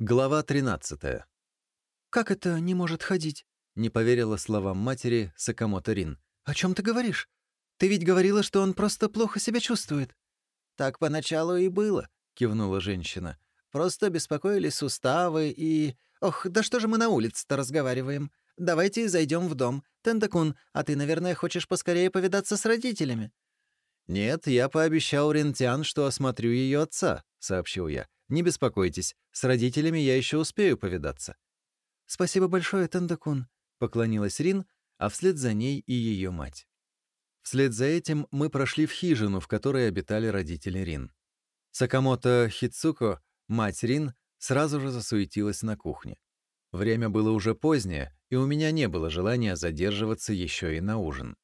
Глава 13. «Как это не может ходить?» — не поверила словам матери Сакамото Рин. «О чем ты говоришь? Ты ведь говорила, что он просто плохо себя чувствует». «Так поначалу и было», — кивнула женщина. «Просто беспокоили суставы и... Ох, да что же мы на улице-то разговариваем? Давайте зайдем в дом. Тендакун, а ты, наверное, хочешь поскорее повидаться с родителями?» «Нет, я пообещал Рентян, что осмотрю ее отца», — сообщил я. Не беспокойтесь, с родителями я еще успею повидаться». «Спасибо большое, Тандакун», — поклонилась Рин, а вслед за ней и ее мать. Вслед за этим мы прошли в хижину, в которой обитали родители Рин. Сакамото Хицуко, мать Рин, сразу же засуетилась на кухне. Время было уже позднее, и у меня не было желания задерживаться еще и на ужин.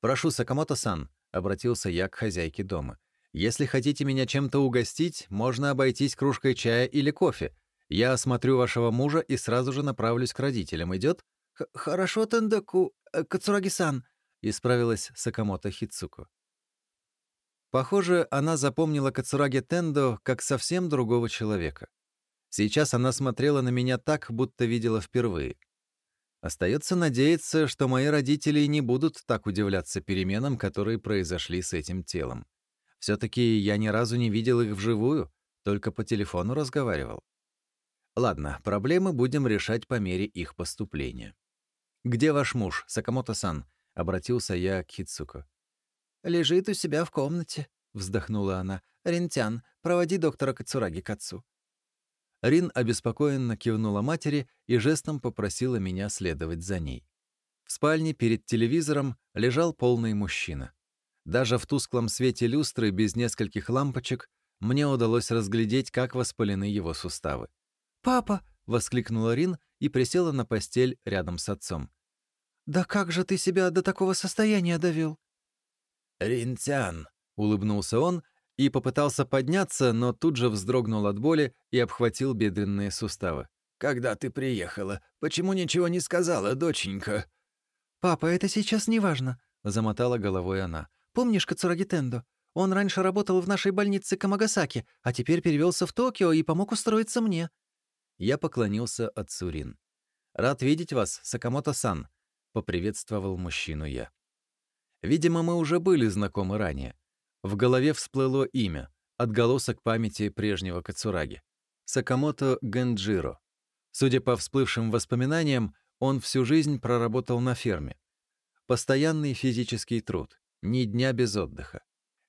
«Прошу, Сакамото-сан», — обратился я к хозяйке дома. Если хотите меня чем-то угостить, можно обойтись кружкой чая или кофе. Я осмотрю вашего мужа и сразу же направлюсь к родителям. Идет? «Хорошо, Тендаку, э, Кацураги-сан», — исправилась Сакамото Хицуко. Похоже, она запомнила Кацураги Тендо как совсем другого человека. Сейчас она смотрела на меня так, будто видела впервые. Остается надеяться, что мои родители не будут так удивляться переменам, которые произошли с этим телом. Все-таки я ни разу не видел их вживую, только по телефону разговаривал. Ладно, проблемы будем решать по мере их поступления. «Где ваш муж, Сакамото-сан?» — обратился я к Хицуко. «Лежит у себя в комнате», — вздохнула она. «Ринтян, проводи доктора Кацураги к отцу». Рин обеспокоенно кивнула матери и жестом попросила меня следовать за ней. В спальне перед телевизором лежал полный мужчина. Даже в тусклом свете люстры без нескольких лампочек мне удалось разглядеть, как воспалены его суставы. «Папа!» — воскликнула Рин и присела на постель рядом с отцом. «Да как же ты себя до такого состояния довел?» «Ринтян!» — улыбнулся он и попытался подняться, но тут же вздрогнул от боли и обхватил бедренные суставы. «Когда ты приехала? Почему ничего не сказала, доченька?» «Папа, это сейчас не важно», — замотала головой она. Помнишь Кацураги Тендо? Он раньше работал в нашей больнице Камагасаки, а теперь перевелся в Токио и помог устроиться мне». Я поклонился от Сурин. «Рад видеть вас, Сакамото-сан», — поприветствовал мужчину я. Видимо, мы уже были знакомы ранее. В голове всплыло имя, отголосок памяти прежнего Кацураги. Сакамото Генджиро. Судя по всплывшим воспоминаниям, он всю жизнь проработал на ферме. Постоянный физический труд, ни дня без отдыха.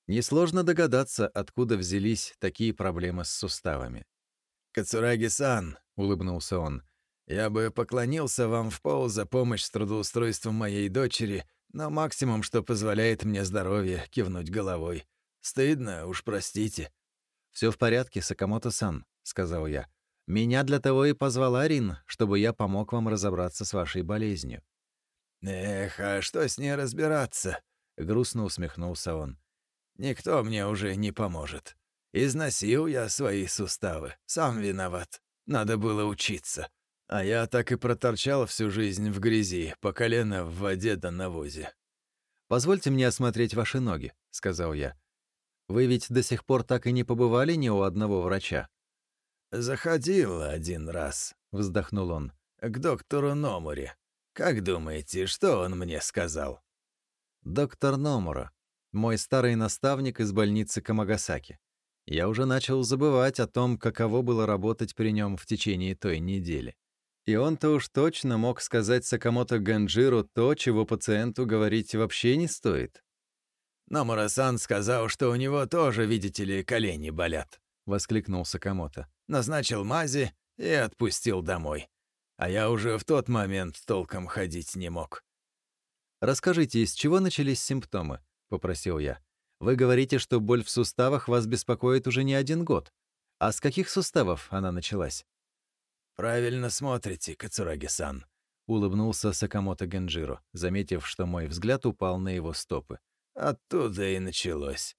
Несложно догадаться, откуда взялись такие проблемы с суставами. «Кацураги-сан», — улыбнулся он, — «я бы поклонился вам в пол за помощь с трудоустройством моей дочери, но максимум, что позволяет мне здоровье, кивнуть головой. Стыдно, уж простите». «Все в порядке, Сакамото-сан», — сказал я. «Меня для того и позвала Рин, чтобы я помог вам разобраться с вашей болезнью». «Эх, а что с ней разбираться?» — грустно усмехнулся он. «Никто мне уже не поможет. Износил я свои суставы, сам виноват. Надо было учиться. А я так и проторчал всю жизнь в грязи, по колено в воде да навозе». «Позвольте мне осмотреть ваши ноги», — сказал я. «Вы ведь до сих пор так и не побывали ни у одного врача?» «Заходил один раз», — вздохнул он, — «к доктору Номуре. Как думаете, что он мне сказал?» Доктор Номура, мой старый наставник из больницы Камагасаки. Я уже начал забывать о том, каково было работать при нем в течение той недели. И он-то уж точно мог сказать Сакамото Ганджиру то, чего пациенту говорить вообще не стоит. «Номура-сан сказал, что у него тоже, видите ли, колени болят», — воскликнул Сакамото. «Назначил мази и отпустил домой. А я уже в тот момент толком ходить не мог. «Расскажите, из чего начались симптомы?» — попросил я. «Вы говорите, что боль в суставах вас беспокоит уже не один год. А с каких суставов она началась?» «Правильно смотрите, Кацураги-сан», — улыбнулся Сакамото Генджиро, заметив, что мой взгляд упал на его стопы. «Оттуда и началось.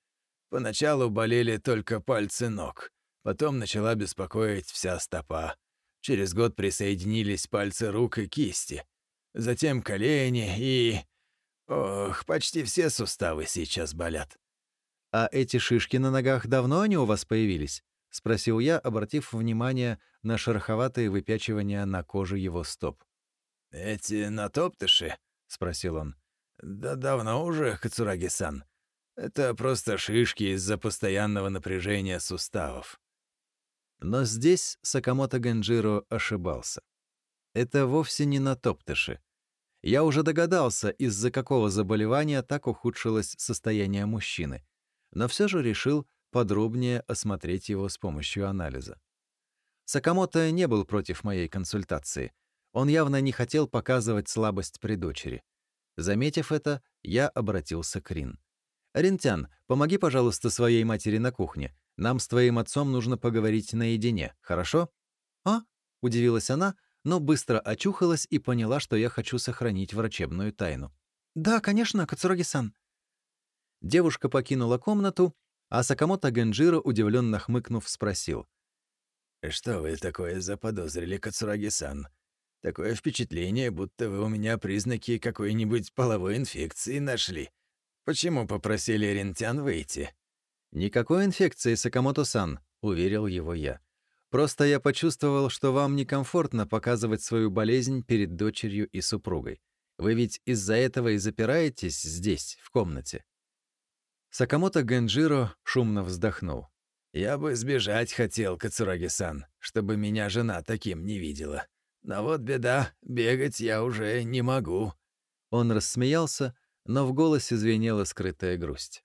Поначалу болели только пальцы ног, потом начала беспокоить вся стопа. Через год присоединились пальцы рук и кисти, затем колени и... Ох, почти все суставы сейчас болят. А эти шишки на ногах давно они у вас появились? спросил я, обратив внимание на шероховатые выпячивания на коже его стоп. «Эти натоптыши?» — спросил он. «Да давно уже, Кацураги-сан. Это просто шишки из-за постоянного напряжения суставов». Но здесь Сакамото Генджиро ошибался. Это вовсе не натоптыши. Я уже догадался, из-за какого заболевания так ухудшилось состояние мужчины, но все же решил подробнее осмотреть его с помощью анализа. Сакамото не был против моей консультации. Он явно не хотел показывать слабость при дочери. Заметив это, я обратился к Рин. «Ринтян, помоги, пожалуйста, своей матери на кухне. Нам с твоим отцом нужно поговорить наедине, хорошо?» «А?» — удивилась она, но быстро очухалась и поняла, что я хочу сохранить врачебную тайну. «Да, конечно, Кацураги-сан». Девушка покинула комнату, а Сакамото Генджиро, удивленно хмыкнув, спросил. «Что вы такое заподозрили, Кацураги-сан? Такое впечатление, будто вы у меня признаки какой-нибудь половой инфекции нашли. Почему попросили рентян выйти?» «Никакой инфекции, Сакамото-сан», — уверил его я. «Просто я почувствовал, что вам некомфортно показывать свою болезнь перед дочерью и супругой. Вы ведь из-за этого и запираетесь здесь, в комнате». Сакамото Генджиро шумно вздохнул. «Я бы сбежать хотел, Кацураги-сан, чтобы меня жена таким не видела. Но вот беда, бегать я уже не могу». Он рассмеялся, но в голосе звенела скрытая грусть.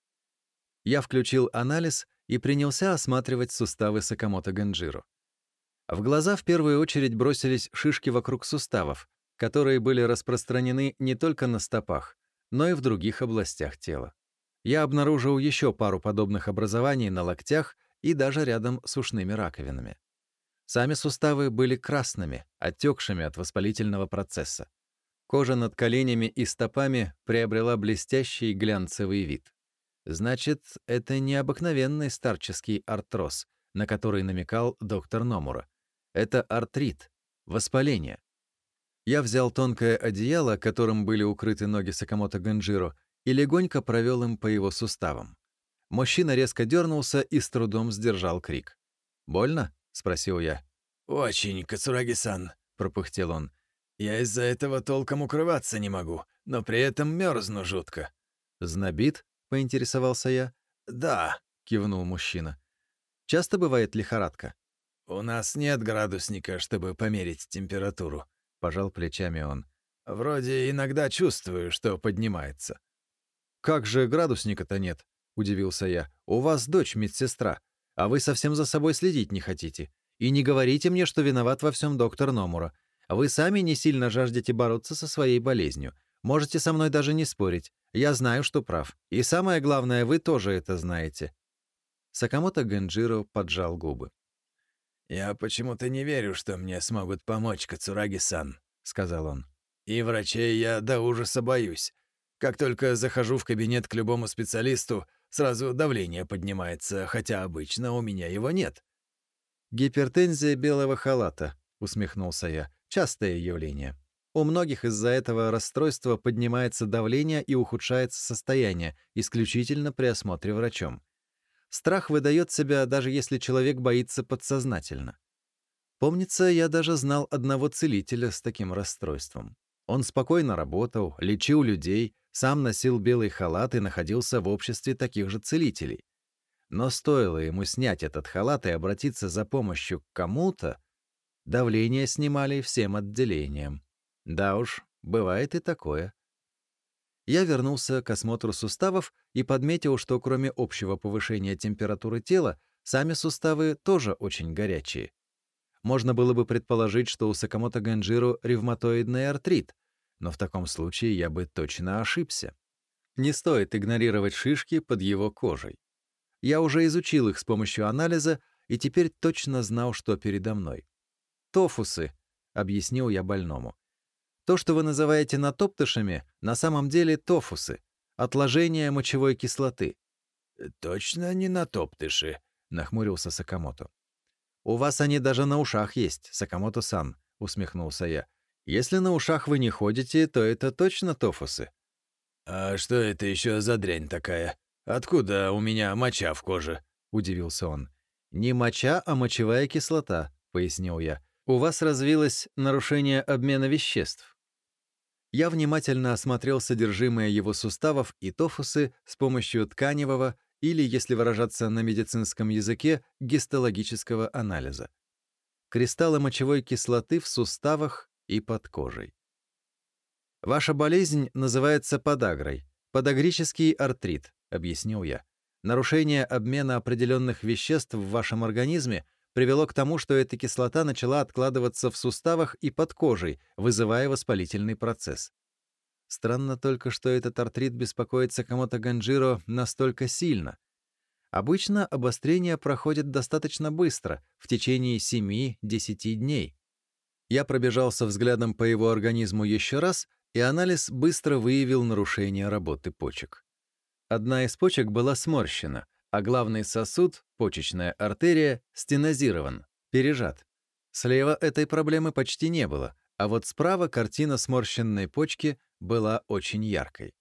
Я включил анализ и принялся осматривать суставы Сакамото Генджиро. В глаза в первую очередь бросились шишки вокруг суставов, которые были распространены не только на стопах, но и в других областях тела. Я обнаружил еще пару подобных образований на локтях и даже рядом с ушными раковинами. Сами суставы были красными, отекшими от воспалительного процесса. Кожа над коленями и стопами приобрела блестящий глянцевый вид. Значит, это не обыкновенный старческий артроз, на который намекал доктор Номура. Это артрит, воспаление. Я взял тонкое одеяло, которым были укрыты ноги Сакамото Ганджиро, и легонько провел им по его суставам. Мужчина резко дернулся и с трудом сдержал крик. «Больно?» — спросил я. «Очень, Кацураги-сан», — пропыхтел он. «Я из-за этого толком укрываться не могу, но при этом мерзну жутко». «Знобит?» — поинтересовался я. «Да», — кивнул мужчина. «Часто бывает лихорадка?» «У нас нет градусника, чтобы померить температуру», — пожал плечами он. «Вроде иногда чувствую, что поднимается». «Как же градусника-то нет?» — удивился я. «У вас дочь медсестра, а вы совсем за собой следить не хотите. И не говорите мне, что виноват во всем доктор Номура. Вы сами не сильно жаждете бороться со своей болезнью. Можете со мной даже не спорить. Я знаю, что прав. И самое главное, вы тоже это знаете». Сакамото Генджиро поджал губы. «Я почему-то не верю, что мне смогут помочь, Кацураги-сан», — сказал он. «И врачей я до ужаса боюсь. Как только захожу в кабинет к любому специалисту, сразу давление поднимается, хотя обычно у меня его нет. «Гипертензия белого халата», — усмехнулся я. «Частое явление. У многих из-за этого расстройства поднимается давление и ухудшается состояние, исключительно при осмотре врачом. Страх выдает себя, даже если человек боится подсознательно. Помнится, я даже знал одного целителя с таким расстройством. Он спокойно работал, лечил людей, сам носил белый халат и находился в обществе таких же целителей. Но стоило ему снять этот халат и обратиться за помощью к кому-то, давление снимали всем отделением. Да уж, бывает и такое. Я вернулся к осмотру суставов и подметил, что кроме общего повышения температуры тела, сами суставы тоже очень горячие. Можно было бы предположить, что у Сакамото Ганджиро ревматоидный артрит, но в таком случае я бы точно ошибся. Не стоит игнорировать шишки под его кожей. Я уже изучил их с помощью анализа и теперь точно знал, что передо мной. «Тофусы», — объяснил я больному. «То, что вы называете натоптышами, на самом деле тофусы, отложение мочевой кислоты». «Точно не натоптыши», — нахмурился Сакамото. «У вас они даже на ушах есть, Сакамото-сан», — усмехнулся я. Если на ушах вы не ходите, то это точно тофусы. «А что это еще за дрянь такая? Откуда у меня моча в коже?» — удивился он. «Не моча, а мочевая кислота», — пояснил я. «У вас развилось нарушение обмена веществ». Я внимательно осмотрел содержимое его суставов и тофусы с помощью тканевого или, если выражаться на медицинском языке, гистологического анализа. Кристаллы мочевой кислоты в суставах и под кожей. Ваша болезнь называется подагрой, подагрический артрит, объяснил я. Нарушение обмена определенных веществ в вашем организме привело к тому, что эта кислота начала откладываться в суставах и под кожей, вызывая воспалительный процесс. Странно только, что этот артрит беспокоит Сакамото Ганджиро настолько сильно. Обычно обострение проходит достаточно быстро, в течение 7-10 дней. Я пробежался взглядом по его организму еще раз, и анализ быстро выявил нарушение работы почек. Одна из почек была сморщена, а главный сосуд, почечная артерия, стенозирован, пережат. Слева этой проблемы почти не было, а вот справа картина сморщенной почки была очень яркой.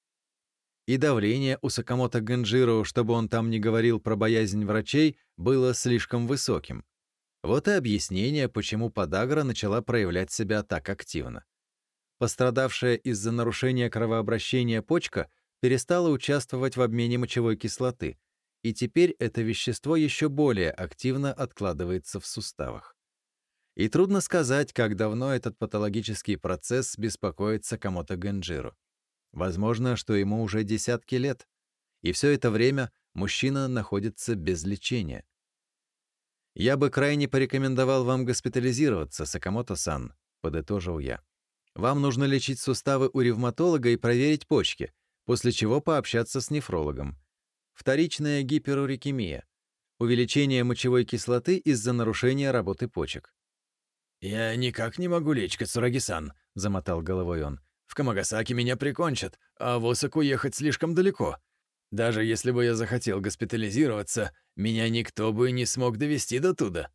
И давление у Сакамото Ганджиро, чтобы он там не говорил про боязнь врачей, было слишком высоким. Вот и объяснение, почему подагра начала проявлять себя так активно. Пострадавшая из-за нарушения кровообращения почка перестала участвовать в обмене мочевой кислоты, и теперь это вещество еще более активно откладывается в суставах. И трудно сказать, как давно этот патологический процесс беспокоит Сакамото Генджиру. Возможно, что ему уже десятки лет, и все это время мужчина находится без лечения. «Я бы крайне порекомендовал вам госпитализироваться, Сакамото-сан», — подытожил я. «Вам нужно лечить суставы у ревматолога и проверить почки, после чего пообщаться с нефрологом. Вторичная гиперурикемия. Увеличение мочевой кислоты из-за нарушения работы почек. «Я никак не могу лечь, Кацураги-сан», — замотал головой он. «В Камагасаки меня прикончат, а в Осаку ехать слишком далеко. Даже если бы я захотел госпитализироваться, меня никто бы не смог довести до туда».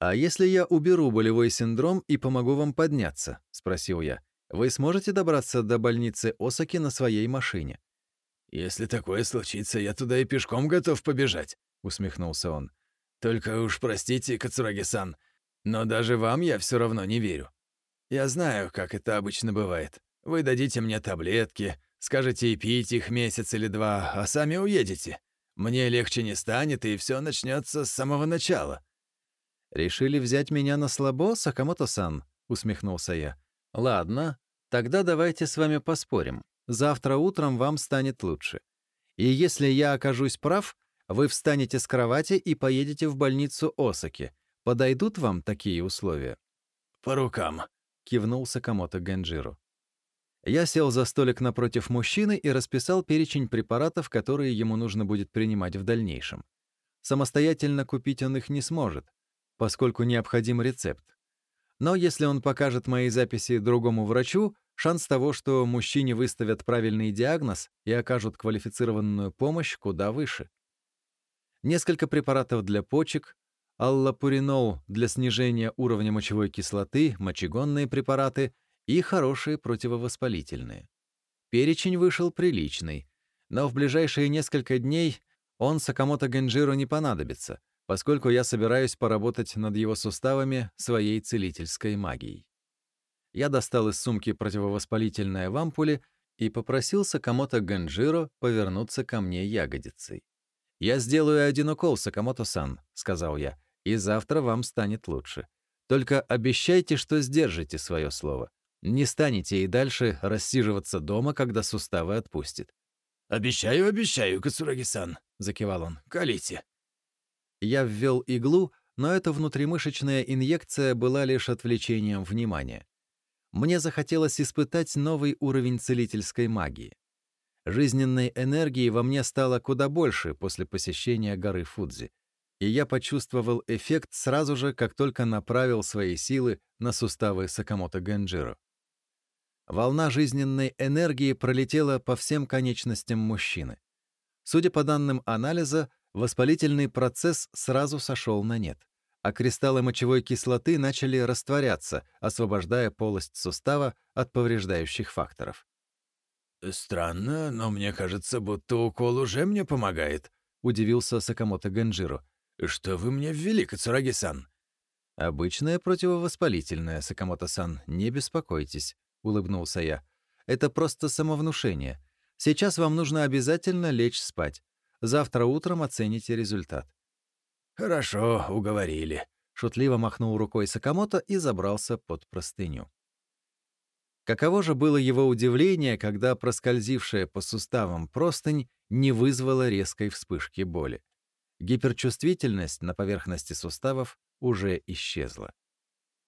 «А если я уберу болевой синдром и помогу вам подняться?» — спросил я. «Вы сможете добраться до больницы Осаки на своей машине?» «Если такое случится, я туда и пешком готов побежать», — усмехнулся он. «Только уж простите, Кацураги-сан, но даже вам я все равно не верю. Я знаю, как это обычно бывает. Вы дадите мне таблетки, скажете пить их месяц или два, а сами уедете. Мне легче не станет, и все начнется с самого начала». «Решили взять меня на слабо, Сакамото-сан?» — усмехнулся я. «Ладно, тогда давайте с вами поспорим. Завтра утром вам станет лучше. И если я окажусь прав, вы встанете с кровати и поедете в больницу Осаки, Подойдут вам такие условия?» «По рукам», — кивнул Сакамото Генджиру. Я сел за столик напротив мужчины и расписал перечень препаратов, которые ему нужно будет принимать в дальнейшем. Самостоятельно купить он их не сможет, поскольку необходим рецепт. Но если он покажет мои записи другому врачу, шанс того, что мужчине выставят правильный диагноз и окажут квалифицированную помощь, куда выше. Несколько препаратов для почек, аллопуринол для снижения уровня мочевой кислоты, мочегонные препараты и хорошие противовоспалительные. Перечень вышел приличный, но в ближайшие несколько дней он Сакамото Генджиру не понадобится, поскольку я собираюсь поработать над его суставами своей целительской магией. Я достал из сумки противовоспалительное в ампуле и попросил Сакамото Генджиро повернуться ко мне ягодицей. «Я сделаю один укол, Сакамото-сан», — сказал я, и завтра вам станет лучше. Только обещайте, что сдержите свое слово. Не станете и дальше рассиживаться дома, когда суставы отпустит. «Обещаю, обещаю, Кацураги-сан», — закивал он. «Колите». Я ввел иглу, но эта внутримышечная инъекция была лишь отвлечением внимания. Мне захотелось испытать новый уровень целительской магии. Жизненной энергии во мне стало куда больше после посещения горы Фудзи и я почувствовал эффект сразу же, как только направил свои силы на суставы Сакамото Генджиро. Волна жизненной энергии пролетела по всем конечностям мужчины. Судя по данным анализа, воспалительный процесс сразу сошел на нет, а кристаллы мочевой кислоты начали растворяться, освобождая полость сустава от повреждающих факторов. «Странно, но мне кажется, будто укол уже мне помогает», — удивился Сакамото Генджиро. Что вы мне ввели, Кацураги-сан?» «Обычное противовоспалительное, Сакамото-сан, не беспокойтесь», — улыбнулся я. «Это просто самовнушение. Сейчас вам нужно обязательно лечь спать. Завтра утром оцените результат». «Хорошо, уговорили», — шутливо махнул рукой Сакамото и забрался под простыню. Каково же было его удивление, когда проскользившая по суставам простынь не вызвала резкой вспышки боли. Гиперчувствительность на поверхности суставов уже исчезла.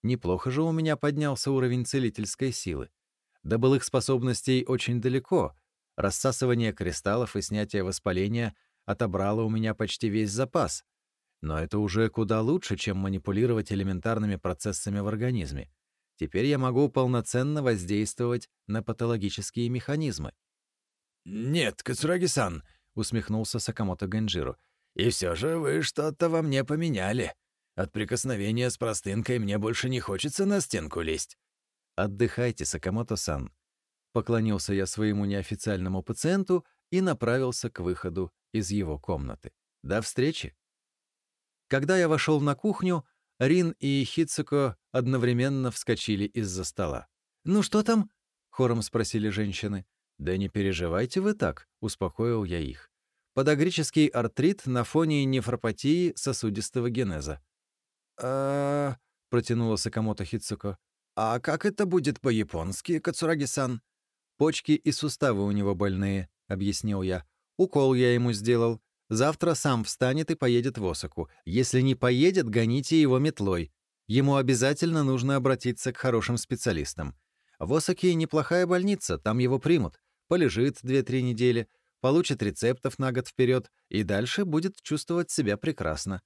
Неплохо же у меня поднялся уровень целительской силы. До былых способностей очень далеко. Рассасывание кристаллов и снятие воспаления отобрало у меня почти весь запас. Но это уже куда лучше, чем манипулировать элементарными процессами в организме. Теперь я могу полноценно воздействовать на патологические механизмы. «Нет, Кацураги-сан», — усмехнулся Сакамото Генджиру. «И все же вы что-то во мне поменяли. От прикосновения с простынкой мне больше не хочется на стенку лезть». «Отдыхайте, Сакамото-сан». Поклонился я своему неофициальному пациенту и направился к выходу из его комнаты. «До встречи». Когда я вошел на кухню, Рин и Хицуко одновременно вскочили из-за стола. «Ну что там?» — хором спросили женщины. «Да не переживайте вы так», — успокоил я их. Подагрический артрит на фоне нефропатии сосудистого генеза. а протянула Сакамото Хицуко. «А как это будет по-японски, Кацураги-сан?» «Почки и суставы у него больные», — объяснил я. «Укол я ему сделал. Завтра сам встанет и поедет в Осаку. Если не поедет, гоните его метлой. Ему обязательно нужно обратиться к хорошим специалистам. В Осаке неплохая больница, там его примут. Полежит 2-3 недели, получит рецептов на год вперед и дальше будет чувствовать себя прекрасно.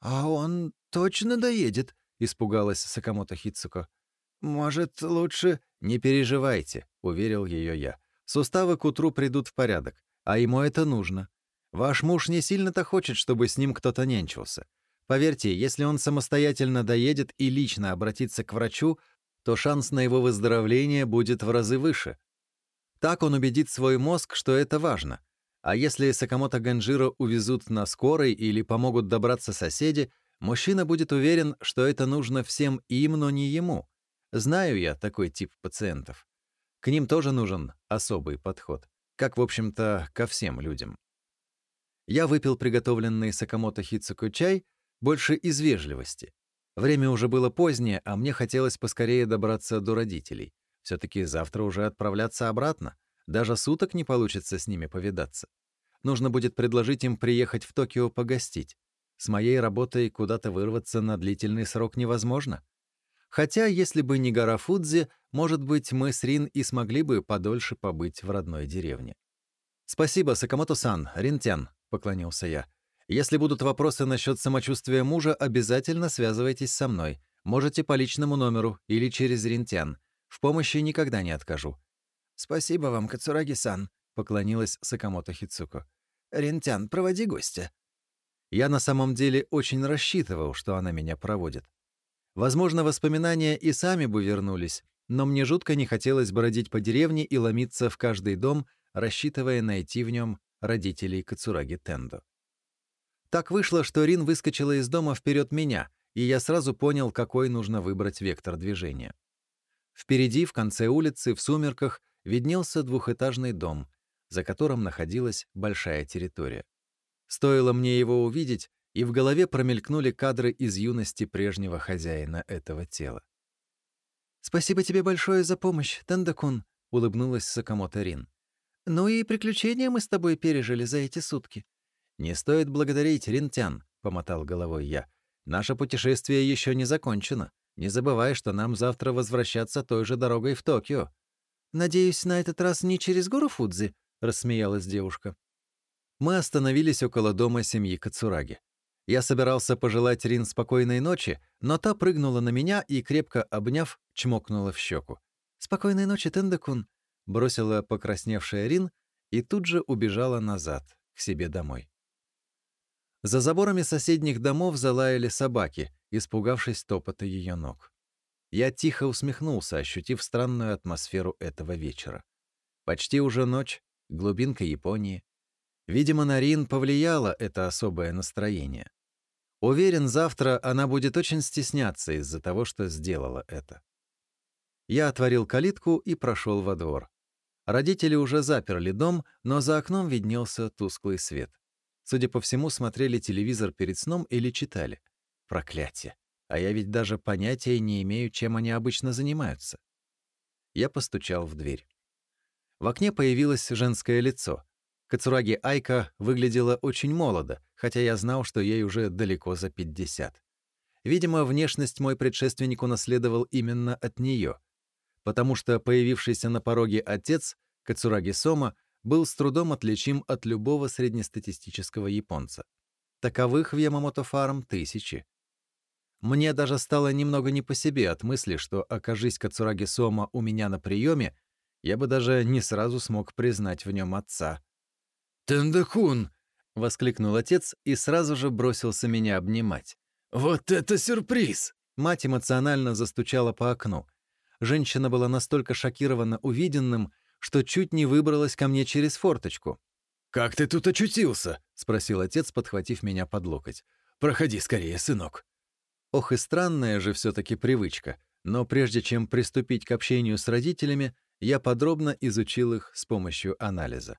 «А он точно доедет?» — испугалась Сакамото Хицуко. «Может, лучше...» «Не переживайте», — уверил ее я. «Суставы к утру придут в порядок, а ему это нужно. Ваш муж не сильно-то хочет, чтобы с ним кто-то нянчился. Поверьте, если он самостоятельно доедет и лично обратится к врачу, то шанс на его выздоровление будет в разы выше. Так он убедит свой мозг, что это важно. А если Сакамото Ганжиро увезут на скорой или помогут добраться соседи, мужчина будет уверен, что это нужно всем им, но не ему. Знаю я такой тип пациентов. К ним тоже нужен особый подход. Как, в общем-то, ко всем людям. Я выпил приготовленный Сакамото Хицуку чай больше из вежливости. Время уже было позднее, а мне хотелось поскорее добраться до родителей. Все-таки завтра уже отправляться обратно. Даже суток не получится с ними повидаться. Нужно будет предложить им приехать в Токио погостить. С моей работой куда-то вырваться на длительный срок невозможно. Хотя, если бы не гора Фудзи, может быть, мы с Рин и смогли бы подольше побыть в родной деревне. «Спасибо, Сакамото-сан, Ринтян», — поклонился я. «Если будут вопросы насчет самочувствия мужа, обязательно связывайтесь со мной. Можете по личному номеру или через Ринтян. В помощи никогда не откажу». «Спасибо вам, Кацураги-сан», — поклонилась Сакамото Хицуко. «Ринтян, проводи гостя». Я на самом деле очень рассчитывал, что она меня проводит. Возможно, воспоминания и сами бы вернулись, но мне жутко не хотелось бродить по деревне и ломиться в каждый дом, рассчитывая найти в нем родителей Кацураги Тендо. Так вышло, что Рин выскочила из дома вперед меня, и я сразу понял, какой нужно выбрать вектор движения. Впереди, в конце улицы, в сумерках, виднелся двухэтажный дом, за которым находилась большая территория. Стоило мне его увидеть, и в голове промелькнули кадры из юности прежнего хозяина этого тела. «Спасибо тебе большое за помощь, Тендакун», — улыбнулась Сакамото Рин. Ну и приключения мы с тобой пережили за эти сутки. Не стоит благодарить, Ринтян, помотал головой я. Наше путешествие еще не закончено. Не забывай, что нам завтра возвращаться той же дорогой в Токио. Надеюсь, на этот раз не через гору Фудзи, рассмеялась девушка. Мы остановились около дома семьи Кацураги. Я собирался пожелать Рин спокойной ночи, но та прыгнула на меня и, крепко обняв, чмокнула в щеку. «Спокойной ночи, Тендекун бросила покрасневшая Рин и тут же убежала назад, к себе домой. За заборами соседних домов залаяли собаки, испугавшись топота ее ног. Я тихо усмехнулся, ощутив странную атмосферу этого вечера. Почти уже ночь, глубинка Японии. Видимо, на Рин повлияло это особое настроение. Уверен, завтра она будет очень стесняться из-за того, что сделала это. Я отворил калитку и прошел во двор. Родители уже заперли дом, но за окном виднелся тусклый свет. Судя по всему, смотрели телевизор перед сном или читали. Проклятие. А я ведь даже понятия не имею, чем они обычно занимаются. Я постучал в дверь. В окне появилось женское лицо. Кацураги Айка выглядела очень молодо, хотя я знал, что ей уже далеко за 50. Видимо, внешность мой предшественник унаследовал именно от нее, потому что появившийся на пороге отец, Кацураги Сома, был с трудом отличим от любого среднестатистического японца. Таковых в Ямамото Фарм тысячи. Мне даже стало немного не по себе от мысли, что, окажись Кацураги Сома у меня на приеме, я бы даже не сразу смог признать в нем отца. «Тендакун!» — воскликнул отец и сразу же бросился меня обнимать. «Вот это сюрприз!» Мать эмоционально застучала по окну. Женщина была настолько шокирована увиденным, что чуть не выбралась ко мне через форточку. «Как ты тут очутился?» — спросил отец, подхватив меня под локоть. «Проходи скорее, сынок». Ох и странная же все-таки привычка. Но прежде чем приступить к общению с родителями, я подробно изучил их с помощью анализа.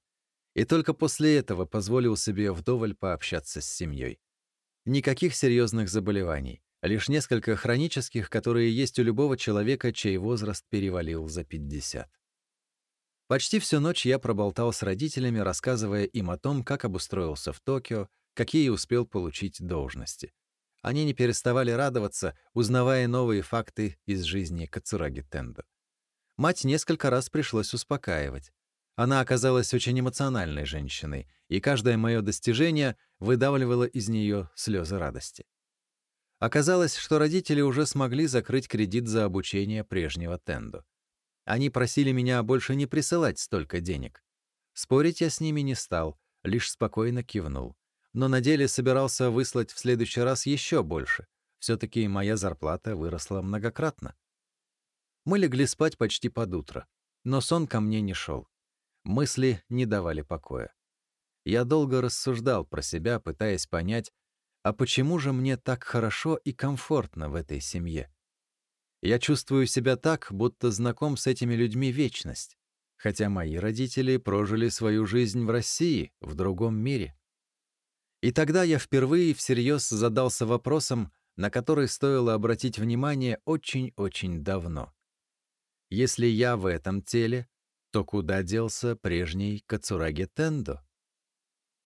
И только после этого позволил себе вдоволь пообщаться с семьей. Никаких серьезных заболеваний, лишь несколько хронических, которые есть у любого человека, чей возраст перевалил за 50. Почти всю ночь я проболтал с родителями, рассказывая им о том, как обустроился в Токио, какие успел получить должности. Они не переставали радоваться, узнавая новые факты из жизни Кацураги Тендо. Мать несколько раз пришлось успокаивать. Она оказалась очень эмоциональной женщиной, и каждое мое достижение выдавливало из нее слезы радости. Оказалось, что родители уже смогли закрыть кредит за обучение прежнего Тендо. Они просили меня больше не присылать столько денег. Спорить я с ними не стал, лишь спокойно кивнул но на деле собирался выслать в следующий раз еще больше. Все-таки моя зарплата выросла многократно. Мы легли спать почти под утро, но сон ко мне не шел. Мысли не давали покоя. Я долго рассуждал про себя, пытаясь понять, а почему же мне так хорошо и комфортно в этой семье? Я чувствую себя так, будто знаком с этими людьми вечность, хотя мои родители прожили свою жизнь в России, в другом мире. И тогда я впервые всерьез задался вопросом, на который стоило обратить внимание очень-очень давно. Если я в этом теле, то куда делся прежний Кацураги Тендо?